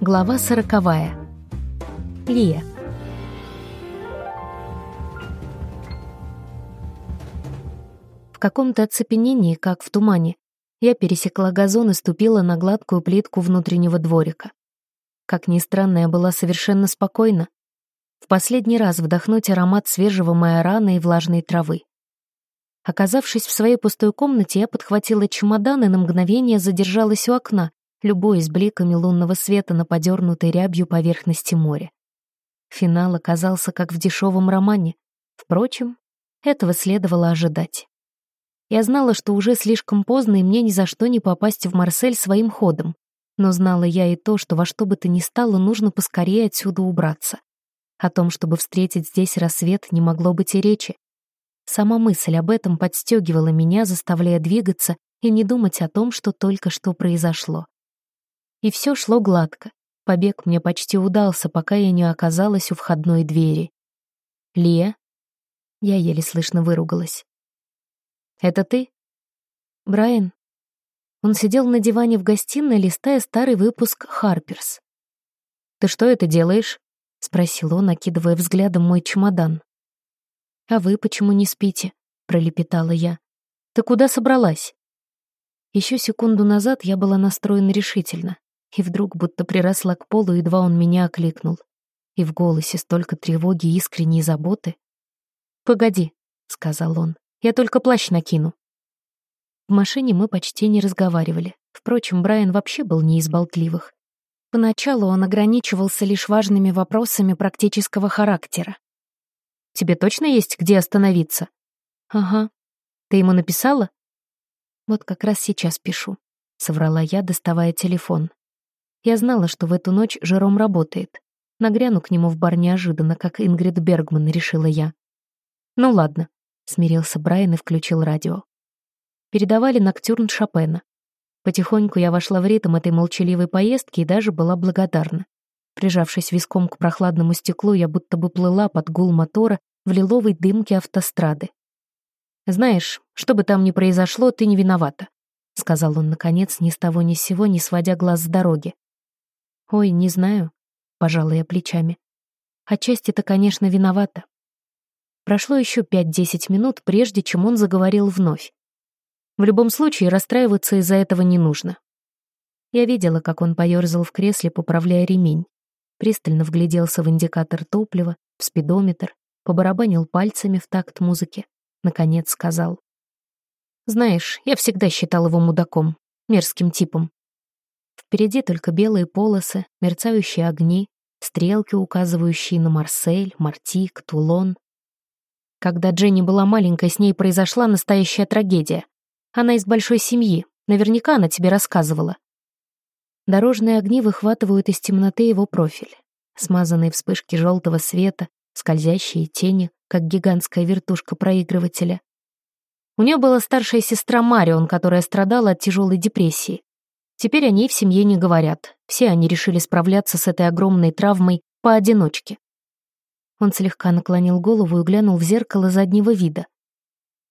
Глава сороковая. Лия. В каком-то оцепенении, как в тумане, я пересекла газон и ступила на гладкую плитку внутреннего дворика. Как ни странно, я была совершенно спокойна. В последний раз вдохнуть аромат свежего майорана и влажной травы. Оказавшись в своей пустой комнате, я подхватила чемодан и на мгновение задержалась у окна, любуясь бликами лунного света на подернутой рябью поверхности моря. Финал оказался как в дешевом романе. Впрочем, этого следовало ожидать. Я знала, что уже слишком поздно, и мне ни за что не попасть в Марсель своим ходом. Но знала я и то, что во что бы то ни стало, нужно поскорее отсюда убраться. О том, чтобы встретить здесь рассвет, не могло быть и речи. Сама мысль об этом подстегивала меня, заставляя двигаться и не думать о том, что только что произошло. И все шло гладко. Побег мне почти удался, пока я не оказалась у входной двери. «Лия?» Я еле слышно выругалась. «Это ты?» «Брайан?» Он сидел на диване в гостиной, листая старый выпуск «Харперс». «Ты что это делаешь?» — спросил он, накидывая взглядом мой чемодан. «А вы почему не спите?» — пролепетала я. «Ты куда собралась?» Еще секунду назад я была настроена решительно. И вдруг будто приросла к полу, едва он меня окликнул. И в голосе столько тревоги и искренней заботы. «Погоди», — сказал он, — «я только плащ накину». В машине мы почти не разговаривали. Впрочем, Брайан вообще был не из болтливых. Поначалу он ограничивался лишь важными вопросами практического характера. «Тебе точно есть где остановиться?» «Ага. Ты ему написала?» «Вот как раз сейчас пишу», — соврала я, доставая телефон. Я знала, что в эту ночь Жером работает. Нагряну к нему в бар неожиданно, как Ингрид Бергман, решила я. «Ну ладно», — смирился Брайан и включил радио. Передавали ноктюрн Шопена. Потихоньку я вошла в ритм этой молчаливой поездки и даже была благодарна. Прижавшись виском к прохладному стеклу, я будто бы плыла под гул мотора в лиловой дымке автострады. «Знаешь, что бы там ни произошло, ты не виновата», — сказал он, наконец, ни с того ни с сего, не сводя глаз с дороги. «Ой, не знаю», — пожала я плечами. «Отчасти-то, конечно, виновата». Прошло еще пять-десять минут, прежде чем он заговорил вновь. В любом случае, расстраиваться из-за этого не нужно. Я видела, как он поерзал в кресле, поправляя ремень. Пристально вгляделся в индикатор топлива, в спидометр, побарабанил пальцами в такт музыки. Наконец сказал. «Знаешь, я всегда считал его мудаком, мерзким типом. Впереди только белые полосы, мерцающие огни, стрелки, указывающие на Марсель, Мартик, Тулон. Когда Дженни была маленькой, с ней произошла настоящая трагедия. Она из большой семьи, наверняка она тебе рассказывала. Дорожные огни выхватывают из темноты его профиль. Смазанные вспышки желтого света, скользящие тени, как гигантская вертушка проигрывателя. У нее была старшая сестра Марион, которая страдала от тяжелой депрессии. Теперь о ней в семье не говорят. Все они решили справляться с этой огромной травмой поодиночке. Он слегка наклонил голову и глянул в зеркало заднего вида.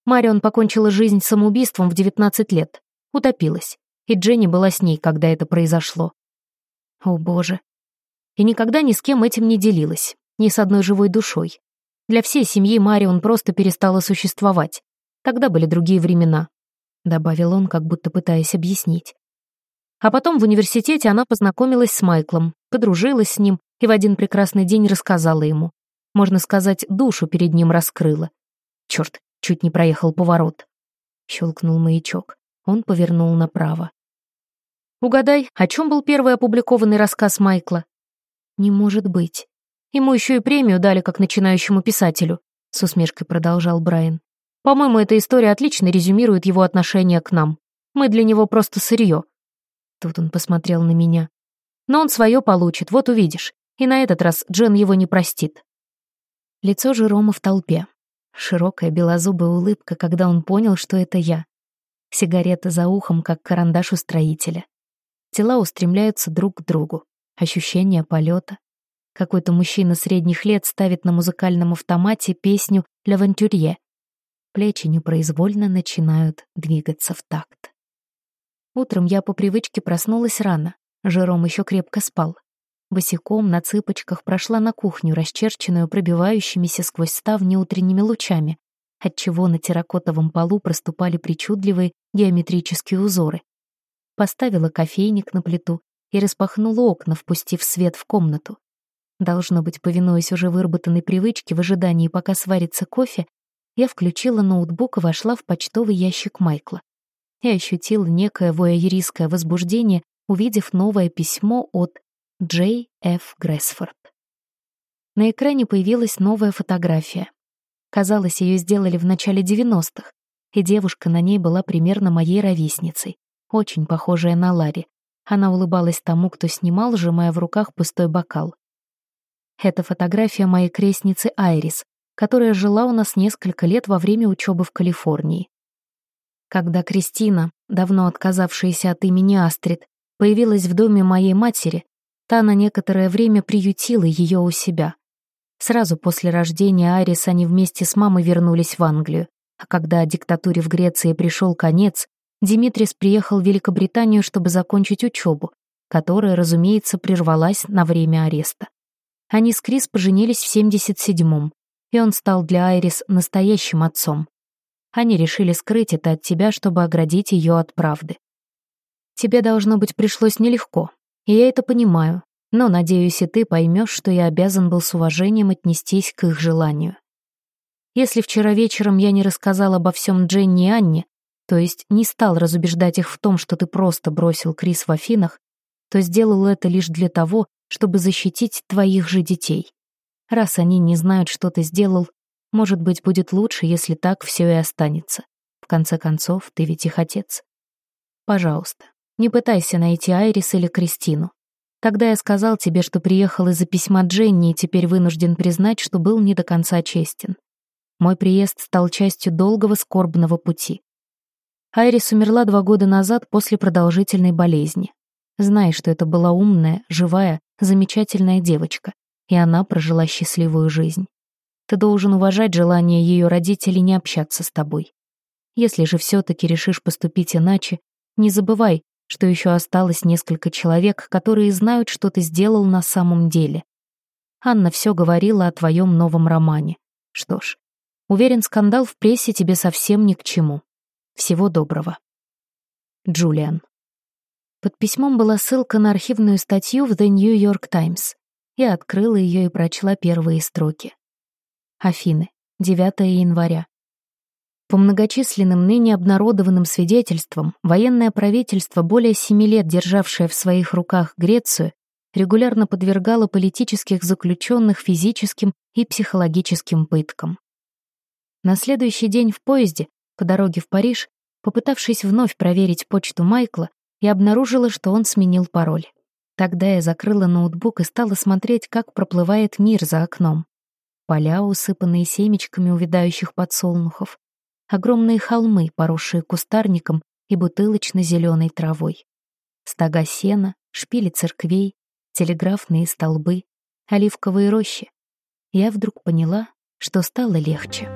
Марион покончила жизнь самоубийством в 19 лет. Утопилась. И Дженни была с ней, когда это произошло. О, боже. И никогда ни с кем этим не делилась. Ни с одной живой душой. Для всей семьи Марион просто перестала существовать. Тогда были другие времена. Добавил он, как будто пытаясь объяснить. А потом в университете она познакомилась с Майклом, подружилась с ним и в один прекрасный день рассказала ему. Можно сказать, душу перед ним раскрыла. Черт, чуть не проехал поворот. Щелкнул маячок. Он повернул направо. «Угадай, о чем был первый опубликованный рассказ Майкла?» «Не может быть. Ему еще и премию дали как начинающему писателю», — с усмешкой продолжал Брайан. «По-моему, эта история отлично резюмирует его отношение к нам. Мы для него просто сырье, Тут он посмотрел на меня. Но он свое получит, вот увидишь. И на этот раз Джен его не простит. Лицо Жерома в толпе. Широкая белозубая улыбка, когда он понял, что это я. Сигарета за ухом, как карандаш у строителя. Тела устремляются друг к другу. Ощущение полета. Какой-то мужчина средних лет ставит на музыкальном автомате песню «Л'авантюрье». Плечи непроизвольно начинают двигаться в такт. Утром я по привычке проснулась рано. Жером еще крепко спал. Босиком на цыпочках прошла на кухню, расчерченную пробивающимися сквозь ставни утренними лучами, отчего на терракотовом полу проступали причудливые геометрические узоры. Поставила кофейник на плиту и распахнула окна, впустив свет в комнату. Должно быть, повинуясь уже выработанной привычке в ожидании, пока сварится кофе, я включила ноутбук и вошла в почтовый ящик Майкла. Я ощутила некое вояерийское возбуждение, увидев новое письмо от Джей Ф. Грэсфорд. На экране появилась новая фотография. Казалось, ее сделали в начале 90-х, и девушка на ней была примерно моей ровесницей, очень похожая на Ларри. Она улыбалась тому, кто снимал, сжимая в руках пустой бокал. Это фотография моей крестницы Айрис, которая жила у нас несколько лет во время учебы в Калифорнии. Когда Кристина, давно отказавшаяся от имени Астрид, появилась в доме моей матери, та на некоторое время приютила ее у себя. Сразу после рождения Айрис они вместе с мамой вернулись в Англию, а когда диктатуре в Греции пришел конец, Димитрис приехал в Великобританию, чтобы закончить учебу, которая, разумеется, прервалась на время ареста. Они с Крис поженились в 77-м, и он стал для Айрис настоящим отцом. Они решили скрыть это от тебя, чтобы оградить ее от правды. Тебе, должно быть, пришлось нелегко, и я это понимаю, но, надеюсь, и ты поймешь, что я обязан был с уважением отнестись к их желанию. Если вчера вечером я не рассказал обо всем Дженни и Анне, то есть не стал разубеждать их в том, что ты просто бросил Крис в Афинах, то сделал это лишь для того, чтобы защитить твоих же детей. Раз они не знают, что ты сделал, может быть, будет лучше, если так все и останется. В конце концов, ты ведь их отец. Пожалуйста, не пытайся найти Айрис или Кристину. Тогда я сказал тебе, что приехал из-за письма Дженни и теперь вынужден признать, что был не до конца честен. Мой приезд стал частью долгого скорбного пути. Айрис умерла два года назад после продолжительной болезни. Знай, что это была умная, живая, замечательная девочка, и она прожила счастливую жизнь. Ты должен уважать желание ее родителей не общаться с тобой. Если же все-таки решишь поступить иначе, не забывай, что еще осталось несколько человек, которые знают, что ты сделал на самом деле. Анна все говорила о твоем новом романе. Что ж, уверен, скандал в прессе тебе совсем ни к чему. Всего доброго. Джулиан. Под письмом была ссылка на архивную статью в The New York Times. Я открыла ее и прочла первые строки. Афины, 9 января. По многочисленным ныне обнародованным свидетельствам, военное правительство, более семи лет державшее в своих руках Грецию, регулярно подвергало политических заключенных физическим и психологическим пыткам. На следующий день в поезде, по дороге в Париж, попытавшись вновь проверить почту Майкла, я обнаружила, что он сменил пароль. Тогда я закрыла ноутбук и стала смотреть, как проплывает мир за окном. Поля, усыпанные семечками увядающих подсолнухов, огромные холмы, поросшие кустарником и бутылочно-зеленой травой. Стога сена, шпили церквей, телеграфные столбы, оливковые рощи. Я вдруг поняла, что стало легче.